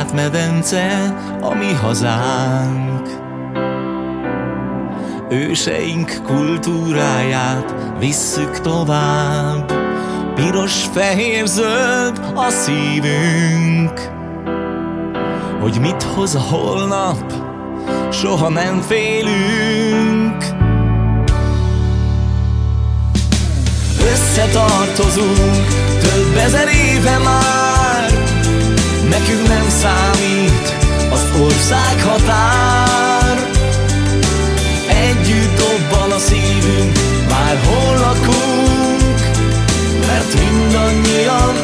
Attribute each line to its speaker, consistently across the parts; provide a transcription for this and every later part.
Speaker 1: Kárpát-medence a mi hazánk. Őseink kultúráját visszük tovább, Piros, fehér, zöld a szívünk. Hogy mit hoz a holnap, soha nem félünk. Összetartozunk több ezer éve már, Nekünk nem számít az ország határ. Együtt dobban a szívünk, már hol lakunk Mert mindannyian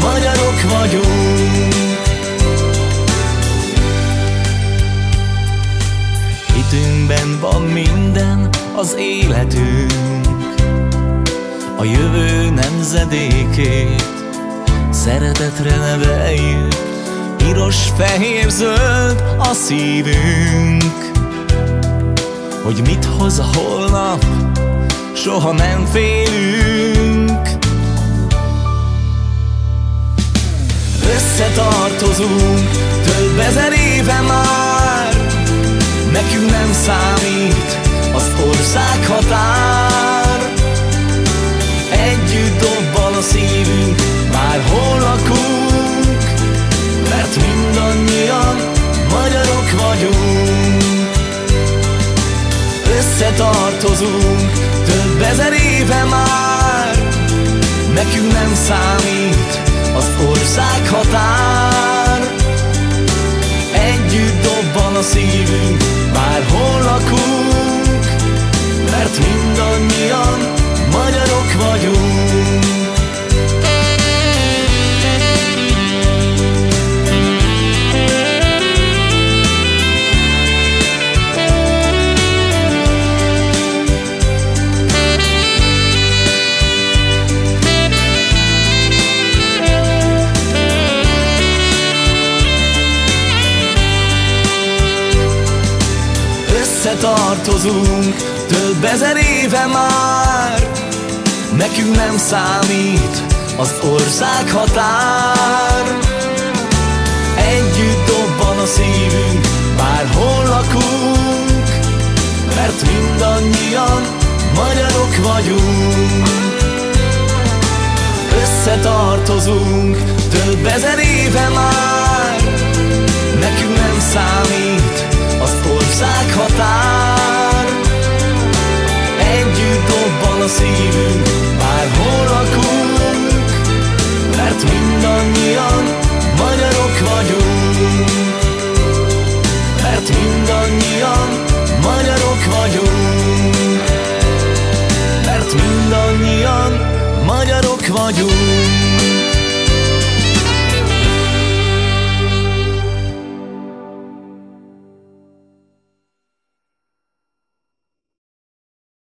Speaker 1: magyarok vagyunk. Hitünkben van minden az életünk A jövő nemzedékét Szeretetre neveljük Piros, fehér, zöld a szívünk. Hogy mit hoz a holnap, soha nem félünk. Összetartozunk több ezer éve már Nekünk nem számít Összetartozunk. Több ezer éve már Nekünk nem számít Összetartozunk több ezer éve már Nekünk nem számít az ország határ. Együtt dobban a szívünk, bárhol lakunk Mert mindannyian magyarok vagyunk. Összetartozunk több ezer éve már vagyunk